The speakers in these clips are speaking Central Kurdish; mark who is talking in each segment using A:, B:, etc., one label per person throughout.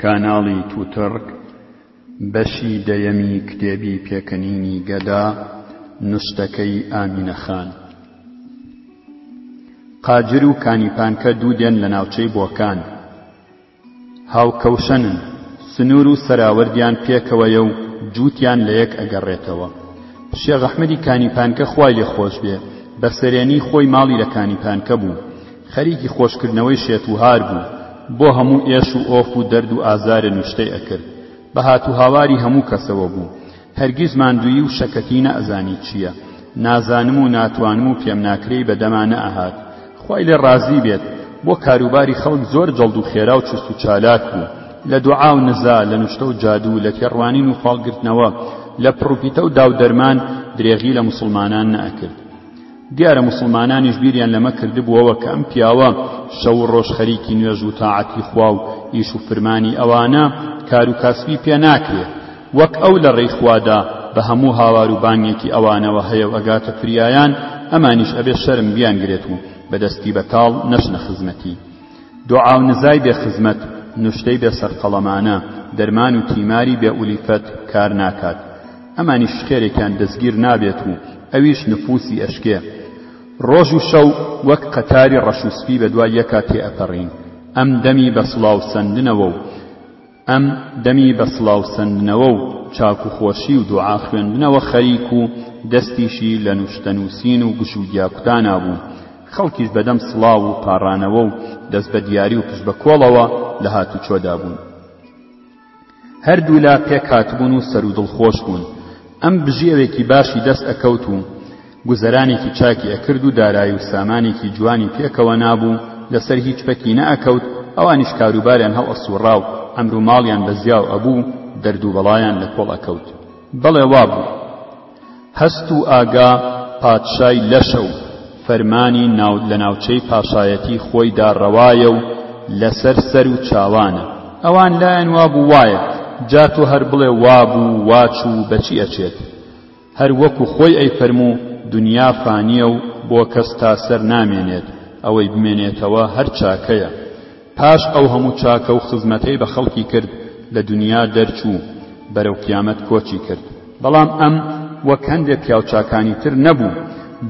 A: کاناڵی توتڕک بەشی دەیەمی کتێبی پێکەنینی گەدا نوشتەکەی ئامینە خان قاجر و کانیپانکە دوو دێن لە ناوچەی بۆکان هاوکەوشەنن سنوور و سەراوردیان پێکەوەیە و جووتیان لە یەک ئەگەڕێتەوە شێغەحمەدی کانیپانکە خوای لێ خۆش بێ بە سەرێنی خۆی ماڵی لە کانیپانکە بوو خەریکی خۆشکردنەوەی شێت و هار بوو بۆ هەموو ئێش و ئۆف و دەرد و ئازارێ نوشتەی ئەکرد بە هات و هاواری هەموو کەسەوە بوو هەرگیز ماندوویی و شەکەتی نەئەزانی چییە نازانم و ناتوانم و پێم ناکرێی بە دەما نەئەهات خوای لێ ڕازی بێت بۆ کاروباری خەڵک زۆر جەڵد و خێرا و چوست و چالاک بوو لە دوعا و نزا لە نوشتە و جادوو لە تێڕوانین و فاڵگرتنەوە لە پڕوپیتە و داو دەرمان درێغی لە موسڵمانان نەئەکرد دیارە موسڵمانانیش بیریان لەمە کردبووەوە کە ئەم پیاوە شەو و ڕۆژ خەریکی نوێژ و تاعەتی خوا و ئیش و فرمانی ئەوانە کار و کاسبی پێ ناکرێ وەک ئەو لە ڕێی خوادا بە هەموو هاوار و بانگێکی ئەوانەوە هەیە و ئەگاتە فریایان ئەمانیش ئەبێ شەرم بیانگرێت و بە دەستی بەتاڵ نەچنە خزمەتی دوعا و نزای بێ خزمەت نوشتەی بێ سەرقەڵەمانە دەرمان و تیماری بێ ئولیفەت کار ناکات ئەمانیش خێرێکیان دەستگیر نابێت و ئەویش نفوسی ئەشکێ. ڕۆژ و شەو وەک قەتاری ڕەش و سپی بەدوای یەکا تێئەپەڕین. ئەم دەمی بە سڵاو سەندنەوە و ئەم دەمی بە سڵاو سەندنەوە و چاک و خۆشی و دوعا خوێندنەوە خەریک و دەستیشی لە نوشتە نووسین و گژ و گیا کوتانا بوو. خەڵکیش بەدەم سڵاو و پاڕانەوە و دەست بە دیاری و پشت بە کۆڵەوە لە هاتوچۆدا بوون. هەردوولا پێک هاتبوون و سەرو دڵ خۆش بوون، ئەم بژێوێکی باشی دەست ئەکەوت و گوزەرانێکی چاکی ئەکرد و دارایی و سامانێکی جوانی پێکەوە نابوو، لەسەر هیچ پەکی نەئەکەوت، ئەوانیش کاروباریان هەڵ ئەسووڕا و ئەمرو ماڵیان بە زیاو ئەبوو و دەردوو بەڵایان لە کۆڵ ئەکەوت. بەڵێ وابوو. هەست و ئاگا پادشای لەشە و فەرمانی ناو لە ناوچەی پاشایەتی خۆیدا ڕەوایە و لەسەر سەر و چاوانە. ئەوان لایان وابوو وایەت، جا تۆ هەر بڵێ وابوو واچوو بەچی ئەچێت؟ هەر وەکو خۆی ئەیفەرموو دنیا فانییە و بۆ کەس تا سەر نامێنێت، ئەوەی بمێنێتەوە هەر چاکەیە. پاش ئەو هەموو چاکە و خزمەتەی بە خەڵکی کرد لە دنیا دەرچوو بەرەو قیامەت کۆچی کرد بەڵام ئەم وەک هەندێ پیاوچاکانی تر نەبوو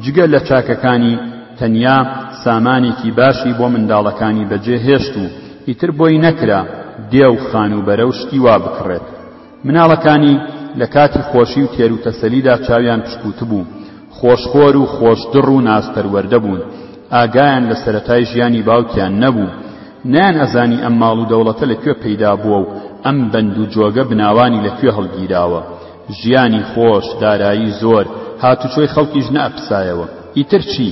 A: جگە لە چاکەکانی تەنیا سامانێکی باشی بۆ منداڵەکانی بەجێ هێشت و ئیتر بۆی نەکرا دێ و خانووبەرە و شتی وا بکڕێت مناڵەکانی لە کاتی خۆشی و تێروتەسەلیدا چاویان پشکوتبوو، خۆشخۆر و خۆشدڕ و نازپەروەردە بوون، ئاگایان لە سەرەتای ژیانی باوکیان نەبوو، نەیان ئەزانی ئەم ماڵ و دەوڵەتە لە کوێ پەیدا بووە و ئەم بەند و جۆگە بناوانی لە کوێ هەڵگیراوە، ژیانی خۆش، دارایی زۆر، هاتوچۆی خەڵکیش نەئەپسایەوە. ئیتر چی؟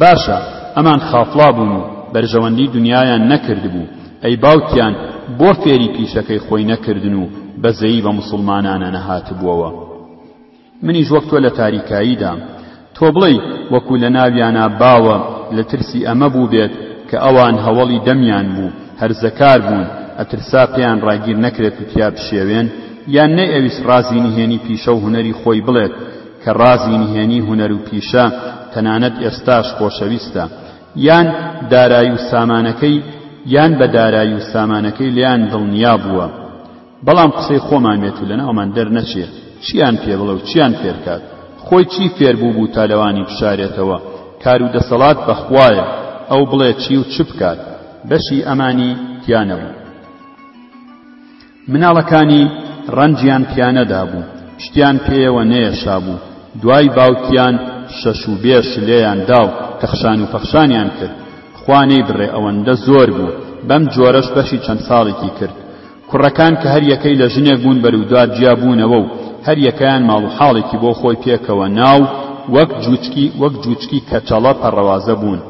A: باشە ئەمان خافڵا بوون و بەرژەوەندی دنیایان نەکردبوو ئەی باوکیان بۆ فێری پیشەکەی خۆی نەکردن و بەزەیی بە موسڵمانانە نەهاتبووەوە منیش وەک تۆ لە تاریکاییدام تۆ بڵێی وەکو لە ناویانا باوە لە ترسی ئەمە بووبێت کە ئەوان هەوەڵی دەمیان بوو هەرزەکار بوون ئەترسا پێیان ڕاگیر نەکرێت و تیا بشێوێن یان نەیئەویست ڕازی نهێنی پیشە و هونەری خۆی بڵێت کە ڕازی نهێنی هونەر و پیشە تەنانەت ئێستاش خۆشەویستە یان دارای و سامانەکەی یان بە دارای و سامانەکەی لێیان دڵنیا بووە بەڵام قسەی خۆمان بێت و لەناومان دەرنەچێ چیان پێ بڵێ و چیان فێرکات خۆی چی فێر بوو بوو تا لەوانی بشارێتەوە کار و دەسەڵات بەخوایە ئەو بڵێ چی و چ بکات بەشی ئەمانی تیانەبوو مناڵەکانی ڕەنجیان پیانەدابوو، شتیان پێیەوە نەیەشابوو، دوای باوکیان شەش و بێ شلەیان دا و تەخشان و پەخشانیان کرد، خوا نەیبڕێ ئەوەندە زۆر بوو، بەم جۆرەش بەشی چەند ساڵێکی کرد. کوڕەکان کە هەر یەکەی لە ژنێک بوون بەرودوات جیا بوونەوە و هەر یەکەیان ماڵ و حاڵێکی بۆ خۆی پێکەوە نا و وەک جووچکی وەک جووچکی کەچەڵە پەڕەوازە بوون.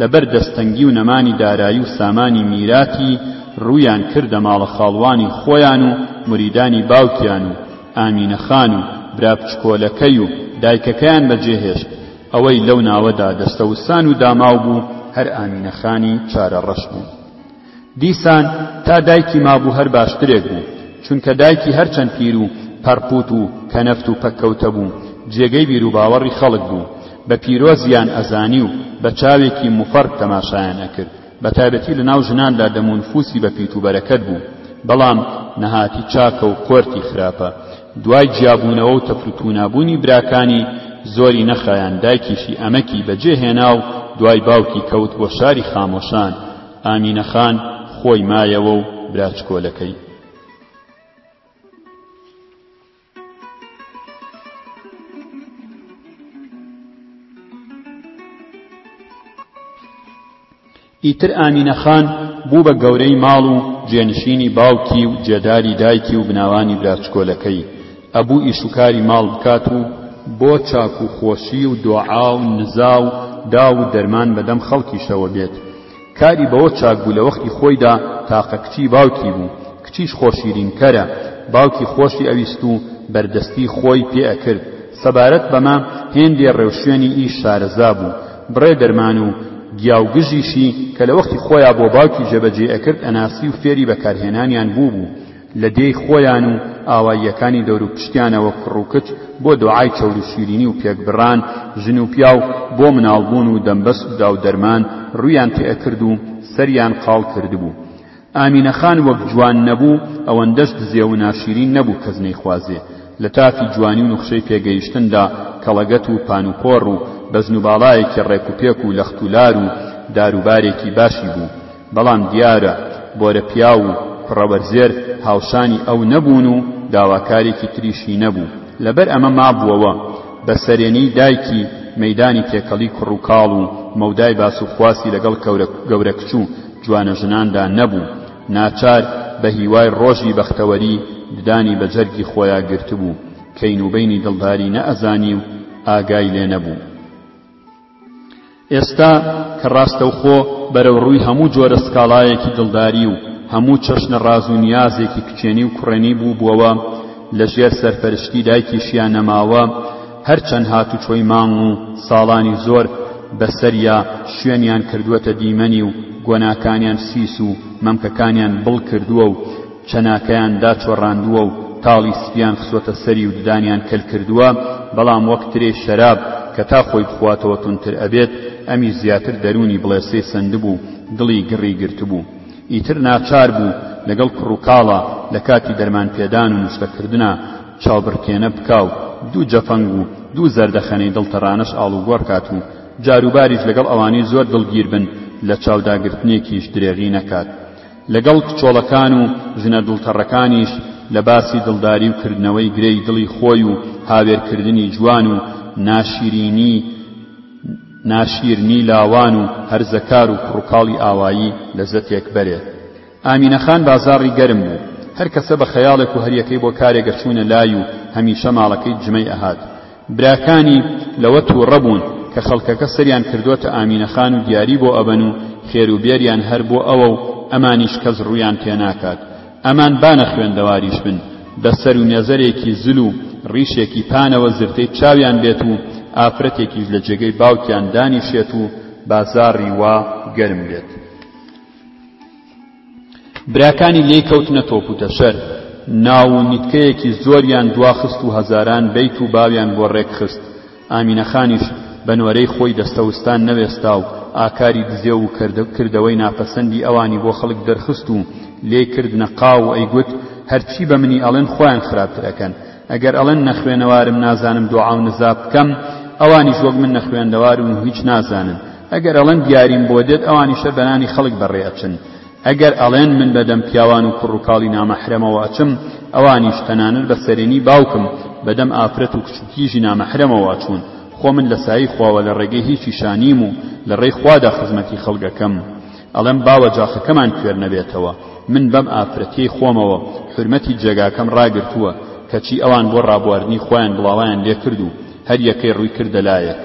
A: لەبەر دەستەنگی و نەمانی دارایی و سامانی میراتی ڕوویان کردە ماڵە خاڵوانی خۆیان و مریدانی باوکیان و ئامینە خان و برا بچکۆلەکەی و دایکەکەیان بەجێ هێشت، ئەوەی لەو ناوەدا دەستەوسان و داماو بوو هەر ئامینە خانی چارەڕەش بوو. دیسان تا دایکی مابوو هەر باشترێک بوو، چونکە دایکی هەرچەند پیر و پەڕپووت و کەنەفت و پەککەوتە بوو، جێگەی بیروباوەڕی خەڵک بوو، بە پیرۆزییان ئەزانی و بە چاوێکی مفەڕگ تەماشایان ئەکرد، بەتایبەتی لەناو ژناندا دەمونفووسی بە پیت و بەرەکەت بوو، بەڵام نەهاتی چاکە و قۆرتی خراپە، دوای جیابوونەوە و تەفروتوونابوونی براکانی، زۆری نەخایاند دایکیشی ئەمەکی بەجێهێنا و دوای باوکی کەوت بۆ شاری خامۆشان، ئامینە خان خۆی مایەوە و برا چکۆلەکەی. ئیتر ئامینە خان بوو بە گەورەی ماڵ و جێنشینی باوکی و جێداری دایکی و بناوانی براچکۆلەکەی ئەبوو ئیشوکاری ماڵ بکات و بۆ چاک و خۆشی و دۆعا و نزا و داو و دەرمان بەدەم خەڵکیشەوە بێت کاری بەوە چاک بوو لە وەختی خۆیدا تاقە کچی باوکی بوو، کچیش خۆشیرین کەرە، باوکی خۆشی ئەویست و بەردەستی خۆی پێ ئەکرد، سەبارەت بەمە هێندێ ڕێوشوێنی ئیش شارەزا بوو، بڕێ دەرمان و گیا و گژیشی کە لە وەختی خۆیا بۆ باوکی جێبەجێی ئەکرد ئەناسی و فێری بەکارهێنانیان بوو بوو، لە دێی خۆیان و ئاواییەکانی دەوروپشتیانەوە کوڕ و کچ بۆ دۆعای چەور و شیرینی و پێکبڕان، ژن و پیاو بۆ مناڵبوون و دەمبەست و داودەرمان روویان تئکرد و سەریان قاڵ کردبوو. ئامینە خان وەک جوان نەبوو، ئەوەندەش دزێو و ناشیرین نەبوو کەس نەیخوازێ. لە تافی جوانی و نوخشەی پێگەیشتندا کەڵەگەت و پان و پۆڕ و بەزن و باڵایەکی رێک و پێک و لەخت و لار و داروبارێکی باشی بوو. بەڵام دیارە بۆرە پیاو و کوڕە وەرزێر هاوشانی ئەو نەبوون و داواکارێکی تریشی نەبوو، لەبەر ئەمە مابووەوە بە سەرێنیی دایکی مەیدانی تێکەڵی کوڕوکاڵ و مەودای باس و خواسی لەگەڵ گەورەکچ و جوانەژناندا نەبوو، ناچار بە هیوای ڕۆژی بەختەوەری ددانی بە جەرگی خۆیا گرتبوو، کەینوبەینی دڵداری نەئەزانی و ئاگای لێ نەبوو. ئێستا کە ڕاستەوخۆ بەرەو ڕووی هەموو جۆرە سکاڵایەکی دڵداری و هەموو چەشنە ڕاز و نیازێکی کچێنی و کوڕێنی بووبووەوە، لە ژێر سەرپەرشتی دایکیشیا نەماوە، هەر چەند هاتوچۆی مانگ و ساڵانی زۆر بە سەریا شوێنیان کردووەتە دیمەنی و گۆناکانیان سیس و مەمکەکانیان بڵ کردووە و چەناکەیان داچۆڕاندووە و تاڵی سپییان خستووەتە سەری و ددانیان کەل کردووە، بەڵام وەک ترێی شەراب کە تا خۆی بخواتەوە توندتر ئەبێت، ئەمیش زیاتر دەروونی بڵێسەی سەندبوو، دڵی گڕی گرتبوو. ئیتر ناچار بوو لەگەڵ کوڕوکاڵا لە کاتی دەرمان پێدان و نوشتەکردنا چاوبڕکێنە بکا و دوو جەفەنگ و دوو زەردەخەنەی دڵتەڕانەش ئاڵوگۆڕ کات و جاروباریش لەگەڵ ئەوانەی زۆر دڵگیر بن لە چاوداگرتنێکیش درێغی نەکات. لەگەڵ کچۆڵەکان و ژنە دڵتەڕەکانیش لە باسی دڵداری و کردنەوەی گرێی دڵی خۆی و هاوێرکردنی جوان و ناشیرینی ناشیرنی لاوان و هەرزەکار و کوڕوکاڵی ئاوایی لەزەتێک بەرێ. ئامینە خان بازاڕی گەرم بوو. هەر کەسە بە خەیاڵێک و هەریەکەی بۆ کارێک ئەچوونە لای و هەمیشە ماڵەکەی جمەی ئەهات. براکانی لەوە توڕە بوون کە خەڵکەکە سەریان کردۆتە ئامینە خان و دیاری بۆ ئەبەن و خێر و بێریان هەر بۆ ئەوە و ئەمانیش کەس ڕوویان پێ ناکات. ئەمان با نەخوێندەواریش بن، بە سەر و نێزەرێکی زل و ڕیشێکی پانەوە زرتەی چاویان بێت و ئافرەتێکیش لە جێگەی باوکیان دانیشێت و بازاڕی وا گەرم بێت. براکانی لێی کەوتنە تۆپ و تەشەر، ناو و نیتکەیەکی زۆریان دواخست و هەزاران بەیت و باویان بۆ ڕێک خست، ئامینە خانیش بە نۆرەی خۆی دەستەوستان نەوێستا و ئاکاری دزێو و کردەوەی ناپەسەندی ئەوانی بۆ خەڵک دەرخست و لێی کردنە قاو و ئەیگوت هەرچی بە منی ئەڵێن خۆیان خراپتر ئەکەن، ئەگەر ئەڵێن نەخوێنەوارم نازانم دۆعا و نزا بکەم، ئەوانیش وەک من نەخوێندەوارن و هیچ نازانن. ئەگەر ئەڵێن دیاریم بۆ دێت ئەوانیشە بەنانی خەڵک بەڕێ ئەچن ئەگەر ئەڵێن من بەدەم پیاوان و کوڕ و کاڵی نامەحرەمەوە ئەچم ئەوانیش تەنانەت بە سەرێنی باوکم بەدەم ئافرەت و کچوکیژی نامەحرەمەوە ئەچوون خۆ من لە سایی خواوە لە ڕێگەی هیچی شانیم و لە ڕێی خوادا خزمەتی خەڵگەکەم ئەڵێم باوە جاخەکەمان کوێر نەبێتەوە من بەم ئافرەتی خۆمەوە حرمەتی جێگاکەم ڕاگرتووە کەچی ئەوان بۆ ڕابواردنی خۆیان بڵاویان لێکرد و هەر یەکەی ڕووی کردە لایەک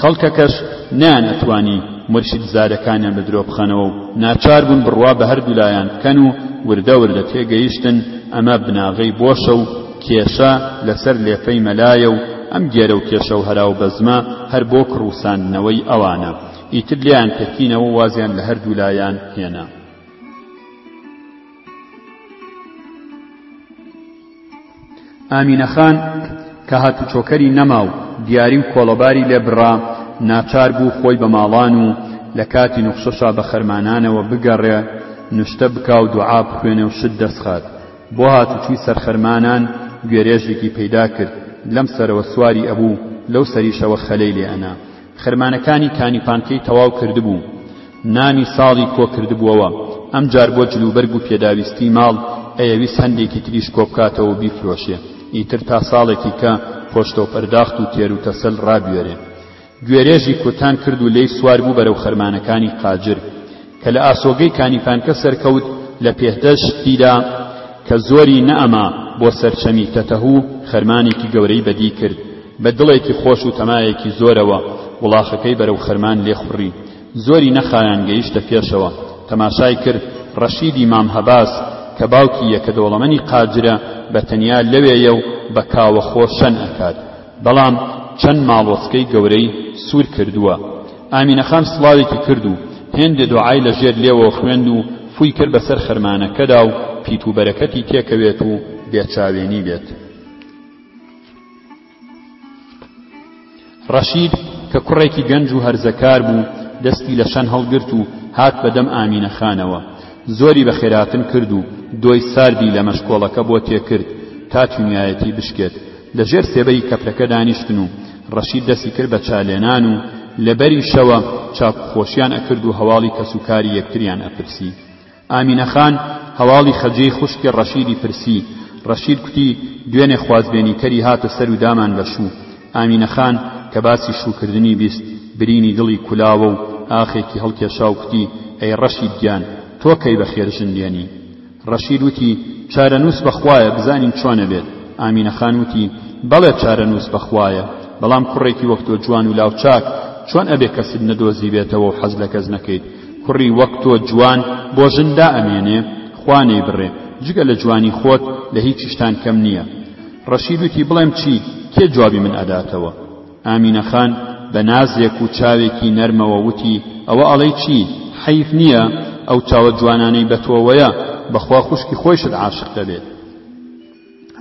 A: خەڵکەکەش نەیان ئەتوانی مورشید زارەکانیان بە درۆ بخەنەوە و ناچار بوون بڕوا بە هەردوولایان بکەن و وردە وردە تێگەیشتن ئەمە بناغەی بۆشە و کێشە لە سەر لێفەی مەلایە و ئەم گێرە و کێشە و هەرا و بەزمە هەر بۆ کڕوساندنەوەی ئەوانە ئیتر لێیان پێکینەوە و وازیان لە هەردوولایان هێنا. ئامینە خان کە هاتوچۆکەری نەما و دیاری و کۆڵەباری لێ بڕا، ناچار بوو خۆی بە ماڵان و لە کاتی نوخشەشا بە خەرمانانەوە بگەڕێ، نوشتە بکا و دوعا بخوێنێ و شت دەسخات. بۆ هاتوچووی سەر خەرمانان گوێرێژێکی پەیدا کرد، لەم سەرەوە سواری ئەبوو، لەو سەریشەوە خەلەی لێ ئەنا. خرمانەکانی کانی پانکەی تەواو کردبوو، نانی ساڵی کۆ کردبووەوە، ئەمجار بۆ جلوبەرگ و پێداویستی ماڵ ئەیەویست هەندێکی تریش کۆ بکاتەوە و بیفرۆشێ، ئیتر تا ساڵێکی کە پۆشتە و پەرداخت و تێر و تەسەل ڕابوێرێ. گوێرێژی کوتان کرد و لێی سوار بوو بەرەو خرمانەکانی قاجر. کە لە ئاسۆگەی کانیفانکە سەرکەوت لە پێهدەش تیدا کە زۆری نەئەما بۆ سەر چەمی کەتەهو خەرمانێکی گەورەی بەدی کرد بە دڵێکی خۆش و تەمایەکی زۆرەوە وڵاخەکەی بەرەو خەرمان لێ خوڕی زۆری نەخایان گەیشتە پێشەوە تەماشای کرد ڕەشیدی مام هەباس کە باوکی یە کە دەوڵەمەنی قاجرە بە تەنیا لەوێیە و بە کاوەخۆ شەن ئەکات بەڵام چەند ماڵوەچکەی گەورەی سوور کردووە. ئامینە خان سڵاوێکی کرد و هێندێ دۆعای لە ژێر لێوەوە خوێند و فووی کرد بە سەر خەرمانەکەدا و پیت و بەرەکەتی تێکەوێت و بێ چاوێنی بێت. ڕەشید کە کوڕێکی گەنج و هەرزەکار بوو، دەستی لە شان هەڵگرت و هات بە دەم ئامینە خانەوە. زۆری بە خێراتن کرد و دۆی ساردی لە مەشکۆڵەکە بۆ تێ کرد تا تونیایەتی بشکێت. لە ژێر سێبەری کەپرەکە دانیشتن و ڕەشید دەستی کرد بە چالێنان و لە بەری شەوە چاکو خۆشیان ئەکرد و هەواڵی کەس و کاری یەکتریان ئەپرسی ئامینە خان هەواڵی خەجێی خوشکی ڕەشیدی پرسی ڕەشید کوتی دوێنێ خوازبێنی کەری هاتە سەر و دامان بە شوو ئامینە خان کە باسی شووکردنی بیست برینی دڵی کولاوە و ئاخێکی هەڵکێشا و کوتی ئەی ڕەشید گیان تۆ کەی بە خێر ژن دێنی ڕەشید وتی، چارەنووس بەخوایە، بزانین چۆنە بێت. ئامینە خان وتی، بەڵێ چارەنووس بەخوایە، بەڵام کوڕێکی وەک تۆ جوان و لاوچاک، چۆن ئەبێ کەست نەدۆزیبێتەوە و حەز لە کەس نەکەیت؟ کوڕی وەک تۆ جوان بۆ ژن دائەمێنێ؟ خوا نەیبڕێ، جگە لە جوانی خۆت، لە هیچیشتان کەم نییە. ڕەشید وتی، بڵێم چی؟ کێ جوابی من ئەداتەوە؟ ئامینە خان بە نازێک و چاوێکی نەرمەوە وتی، ئەوە ئەڵێی چی؟ حەیف نییە؟ ئەو چاوە جوانانەی بە تۆوەیە، بە خوا خوشکی خۆیشت عاشق دەبێ.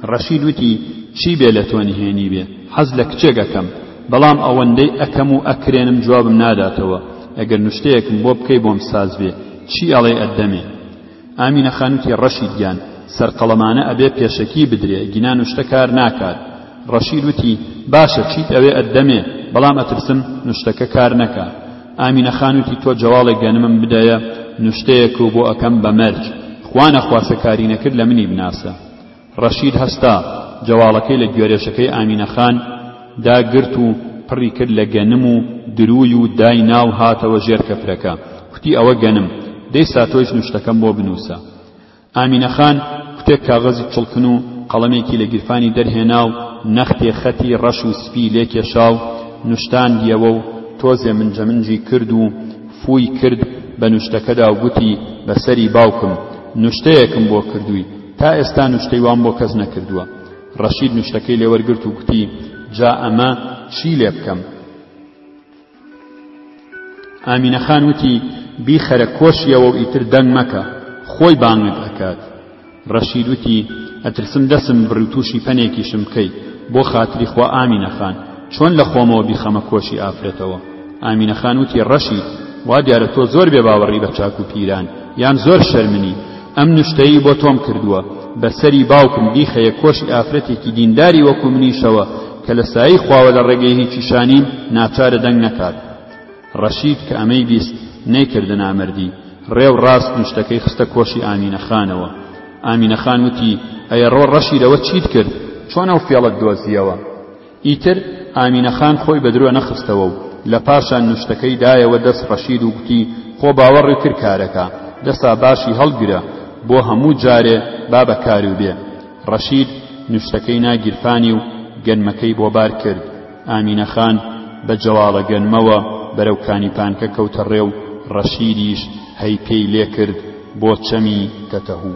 A: ڕەشید وتی، چی بێ لە تۆ نهێنی بێ، حەز لە کچێک ئەکەم، بەڵام ئەوەندەی ئەکەم و ئەکرێنم جوابم ناداتەوە، ئەگەر نوشتەیەکم بۆ بکەی بۆم ساز بێ، چی ئەڵێی ئەتدەمێ. ئامینە خان وتی، ڕەشید گیان، سەرقەڵەمانە ئەبێ پێشەکی بدرێ، گینا نوشتە کار ناکات. ڕەشید وتی، باشە چیت ئەوێ ئەتدەمێ، بەڵام ئەترسم نوشتەکە کار نەکا. ئامینە خان وتی، تۆ جەواڵێ گەنمم بدەیە، نوشتەیەکەو بۆ ئەکەم بە مەرج. خوانەخواسە کاری نەکرد لە منی بناسە. ڕەشید هەستا جەواڵەکەی لە گوێرێشەکەی ئامینە خان دا گرت و پڕی کرد لە گەنم و درووی و دای نا و هاتەوە ژێر کەپرەکە کوتی ئەوە گەنم دەی سا تۆیش نوشتەکەم بۆ بنووسە. ئامینە خان کوتێک کاغەزی چڵکن و قەڵەمێکی لە گیرفانی دەرهێنا و نەختێ خەتی ڕەش و سپی لێ کێشا و نوشتاندیەوە و تۆزێ منجەمنجی کرد و فووی کرد بە نوشتەکەدا و گوتی بە سەری باوکم نوشتەیەکم بۆ کردووی تا ئێستا نوشتەی وام بۆ کەس نەکردووە. ڕەشید نوشتەکەی لێ وەرگرت و گوتی، جا ئەمە چی لێ بکەم؟ ئامینە خان وتی، بیخەرە کۆشیەوە و ئیتر دەنگ مەکە، خۆی بانگت ئەکات. ڕەشید وتی، ئەترسم دەسم بڕی و تووشی پەنێکیشم بکەی، بۆ خاتری خوا ئامینە خان، چۆن لە خۆمەوە بیخەمە کۆشی ئافرەتەوە؟ ئامینە خان وتی، ڕەشید! وا دیارە تۆ زۆر بێ باوەڕی بە چاک و پیران، یان زۆر شەرمنی، ئەم نوشتەیەی بۆ تۆم کردووە بە سەری باوکم بیخەیە کۆشی ئافرەتێکی دینداری وەکو منیشەوە کە لە سایەی خواوە لە ڕێگەی هیچی شانیم ناچارە دەنگ نەکات ڕەشید کە ئەمەی بیست نەیکردە نامەردی ڕێ و ڕاست نوشتەکەی خستە کۆشی ئامینە خانەوە ئامینە خان وتی ئەیەڕۆ ڕەشیدەوە چیت کرد چۆن ئەو فێڵەت دۆزیەوە ئیتر ئامینە خان خۆی بە درۆ نەخستەوە و لە پاشان نوشتەکەی دایەوە دەست ڕەشید و گوتی، خۆ باوەڕی کرد کارەکە، دەسا باشی هەڵگرە، بۆ هەموو جارێ با بە کاریو بێ. ڕەشید نوشتەکەی نا گیرفانی و گەنمەکەی بۆ بار کرد. ئامینە خان بە جەواڵە گەنمەوە بەرەو کانیپانکە کەوتە ڕێ و ڕەشیدیش هەی پێی لێ کرد بۆ چەمی تەتەهوو.